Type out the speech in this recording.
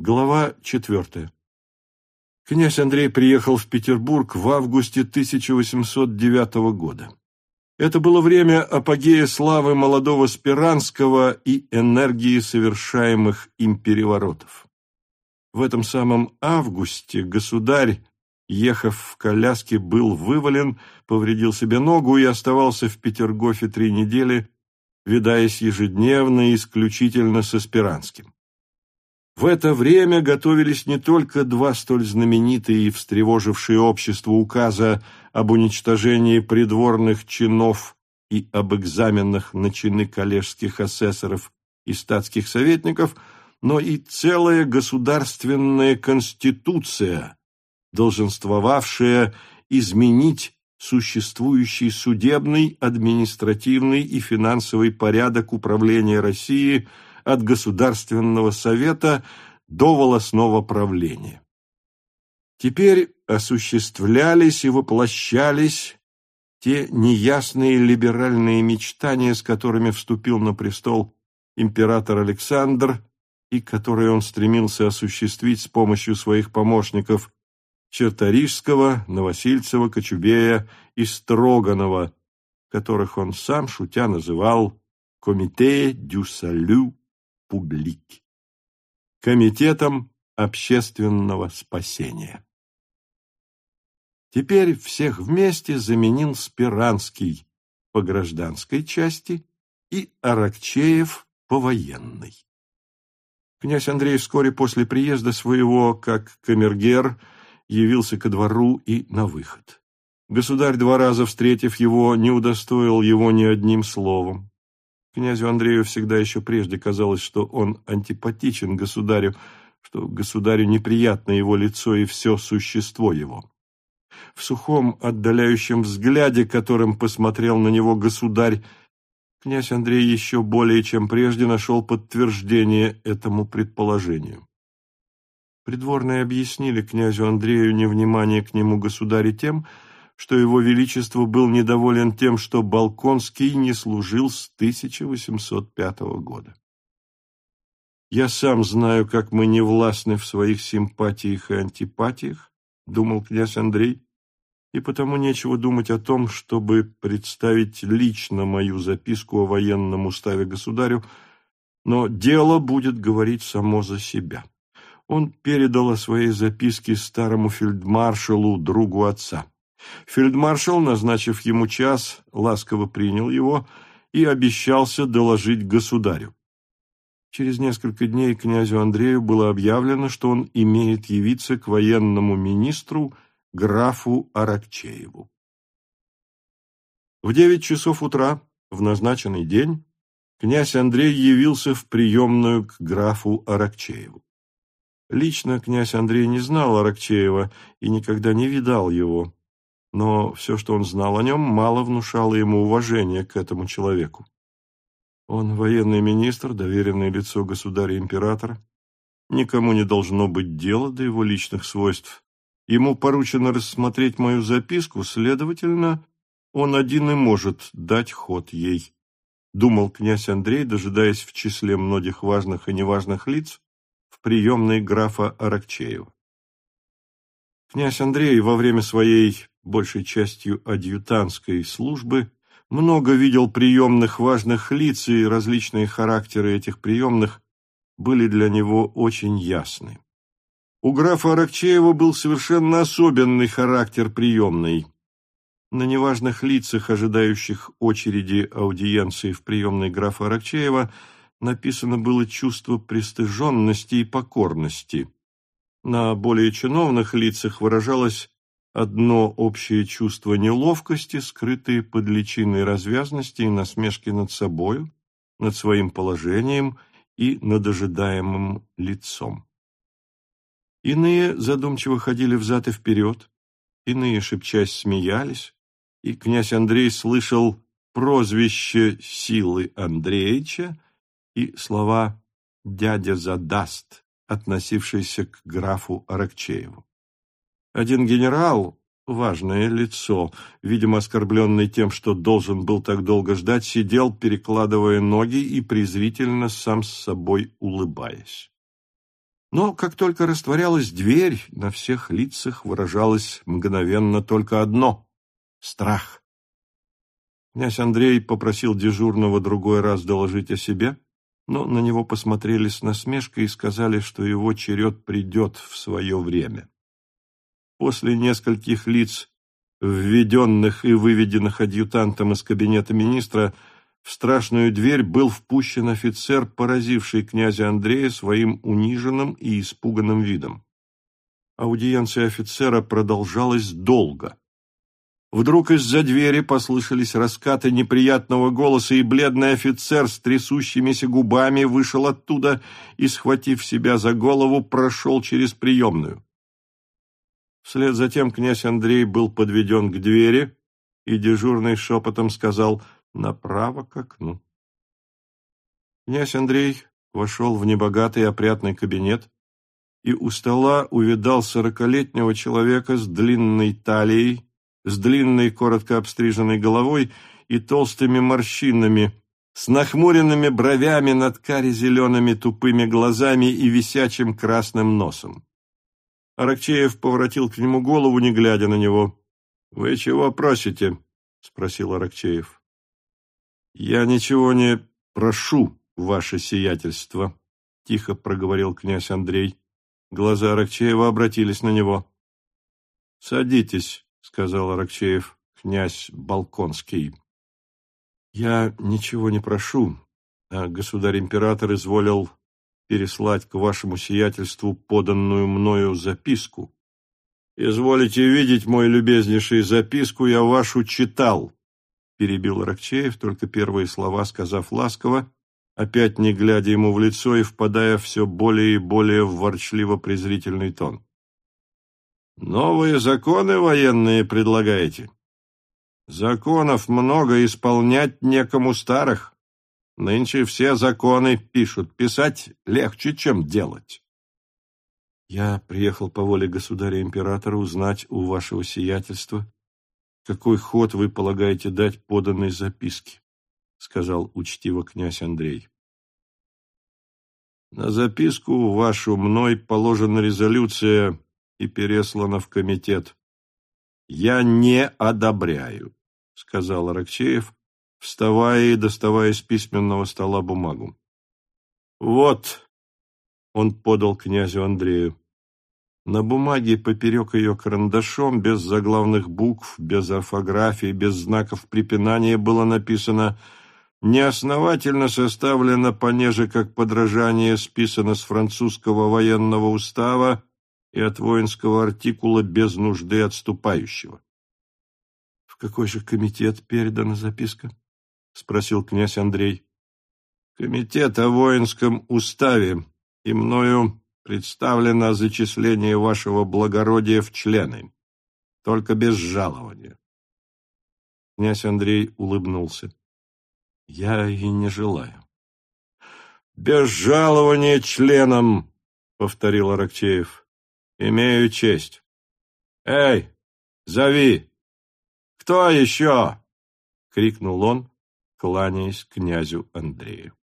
Глава четвертая. Князь Андрей приехал в Петербург в августе 1809 года. Это было время апогея славы молодого Спиранского и энергии совершаемых им переворотов. В этом самом августе государь, ехав в коляске, был вывален, повредил себе ногу и оставался в Петергофе три недели, видаясь ежедневно и исключительно со Спиранским. В это время готовились не только два столь знаменитые и встревожившие общество указа об уничтожении придворных чинов и об экзаменах на чины коллежских асессоров и статских советников, но и целая государственная конституция, долженствовавшая изменить существующий судебный, административный и финансовый порядок управления Россией – от Государственного совета до волосного правления. Теперь осуществлялись и воплощались те неясные либеральные мечтания, с которыми вступил на престол император Александр и которые он стремился осуществить с помощью своих помощников Черторижского, Новосильцева, Кочубея и Строганова, которых он сам, шутя, называл «Комите дю салю публики, Комитетом общественного спасения. Теперь всех вместе заменил Спиранский по гражданской части и Аракчеев по военной. Князь Андрей вскоре после приезда своего, как камергер, явился ко двору и на выход. Государь, два раза встретив его, не удостоил его ни одним словом. Князю Андрею всегда еще прежде казалось, что он антипатичен государю, что государю неприятно его лицо и все существо его. В сухом, отдаляющем взгляде, которым посмотрел на него государь, князь Андрей еще более чем прежде нашел подтверждение этому предположению. Придворные объяснили князю Андрею невнимание к нему государя тем, что его величество был недоволен тем, что Балконский не служил с 1805 года. «Я сам знаю, как мы не властны в своих симпатиях и антипатиях», — думал князь Андрей, «и потому нечего думать о том, чтобы представить лично мою записку о военном уставе государю, но дело будет говорить само за себя». Он передал о своей записке старому фельдмаршалу, другу отца. Фельдмаршал, назначив ему час, ласково принял его и обещался доложить государю. Через несколько дней князю Андрею было объявлено, что он имеет явиться к военному министру графу Аракчееву. В девять часов утра, в назначенный день, князь Андрей явился в приемную к графу Аракчееву. Лично князь Андрей не знал Аракчеева и никогда не видал его но все, что он знал о нем, мало внушало ему уважения к этому человеку. Он военный министр, доверенное лицо государя-императора. Никому не должно быть дела до его личных свойств. Ему поручено рассмотреть мою записку, следовательно, он один и может дать ход ей. Думал князь Андрей, дожидаясь в числе многих важных и неважных лиц в приемной графа Аракчеева. Князь Андрей во время своей большей частью адъютантской службы, много видел приемных важных лиц, и различные характеры этих приемных были для него очень ясны. У графа Аракчеева был совершенно особенный характер приемной. На неважных лицах, ожидающих очереди аудиенции в приемной графа Аракчеева, написано было чувство пристыженности и покорности. На более чиновных лицах выражалось одно общее чувство неловкости, скрытые под личиной развязности и насмешки над собою, над своим положением и над ожидаемым лицом. Иные задумчиво ходили взад и вперед, иные, шепчась, смеялись, и князь Андрей слышал прозвище Силы Андреевича и слова «дядя задаст», относившиеся к графу Аракчееву. Один генерал, важное лицо, видимо, оскорбленный тем, что должен был так долго ждать, сидел, перекладывая ноги и презрительно сам с собой улыбаясь. Но как только растворялась дверь, на всех лицах выражалось мгновенно только одно — страх. Князь Андрей попросил дежурного другой раз доложить о себе, но на него посмотрели с насмешкой и сказали, что его черед придет в свое время. После нескольких лиц, введенных и выведенных адъютантом из кабинета министра, в страшную дверь был впущен офицер, поразивший князя Андрея своим униженным и испуганным видом. Аудиенция офицера продолжалась долго. Вдруг из-за двери послышались раскаты неприятного голоса, и бледный офицер с трясущимися губами вышел оттуда и, схватив себя за голову, прошел через приемную. Вслед за тем князь Андрей был подведен к двери, и дежурный шепотом сказал «направо к окну». Князь Андрей вошел в небогатый опрятный кабинет и у стола увидал сорокалетнего человека с длинной талией, с длинной, коротко обстриженной головой и толстыми морщинами, с нахмуренными бровями над кари-зелеными тупыми глазами и висячим красным носом. Аракчеев поворотил к нему голову, не глядя на него. — Вы чего просите? — спросил Аракчеев. — Я ничего не прошу, ваше сиятельство, — тихо проговорил князь Андрей. Глаза Аракчеева обратились на него. — Садитесь, сказал Аракчеев, князь Балконский. Я ничего не прошу, а государь-император изволил переслать к вашему сиятельству поданную мною записку. Изволите видеть, мой любезнейший, записку я вашу читал, перебил Аракчеев, только первые слова сказав ласково, опять не глядя ему в лицо и впадая все более и более в ворчливо-презрительный тон. Новые законы военные предлагаете? Законов много, исполнять некому старых. Нынче все законы пишут. Писать легче, чем делать. Я приехал по воле государя-императора узнать у вашего сиятельства, какой ход вы полагаете дать поданной записке, сказал учтиво князь Андрей. На записку вашу мной положена резолюция и переслана в комитет. «Я не одобряю», — сказал Аракчеев, вставая и доставая из письменного стола бумагу. «Вот», — он подал князю Андрею. На бумаге поперек ее карандашом, без заглавных букв, без орфографии, без знаков препинания было написано «Неосновательно составлено понеже как подражание, списано с французского военного устава и от воинского артикула без нужды отступающего. — В какой же комитет передана записка? — спросил князь Андрей. — Комитет о воинском уставе, и мною представлено зачисление вашего благородия в члены, только без жалования. Князь Андрей улыбнулся. — Я и не желаю. — Без жалования членам, — повторил Аракчеев. Имею честь. Эй, зови! Кто еще? крикнул он, кланяясь князю Андрею.